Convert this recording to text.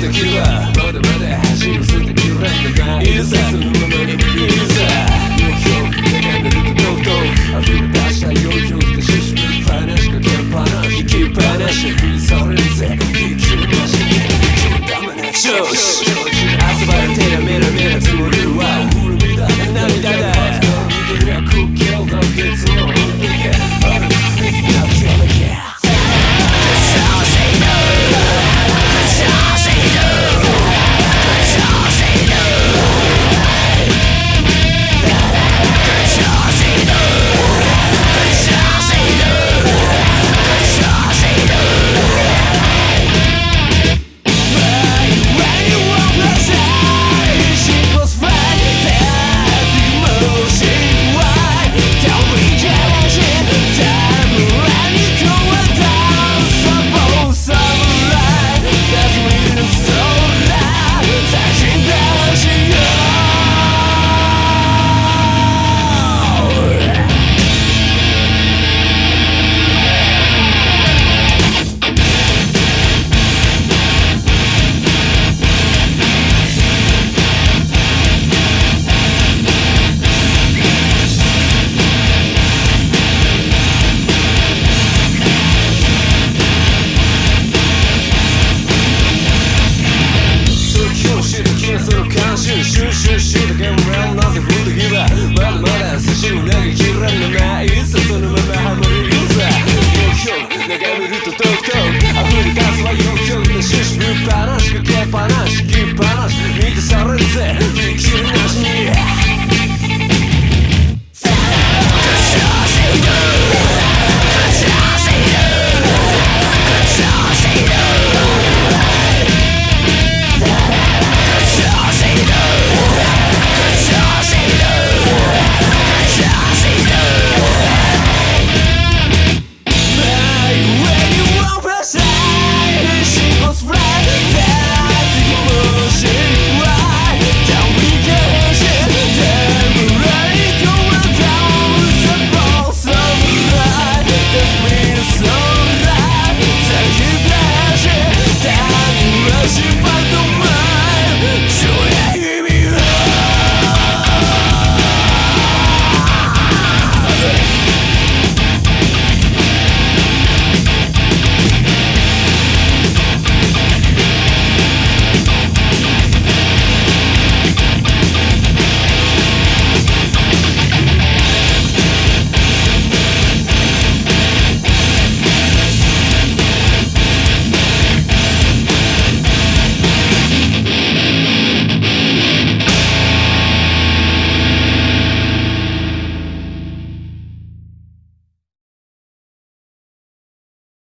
敵はまだまだ走る素敵なんだがいるさそのままにいるさ目標眺めるととうとう溢れ出した余裕で進む話しかけっぱなし行きっぱなし振りされるぜ生きるなしに生きるために調子遊ばれてやめらめら積もる shoo shoo shoo.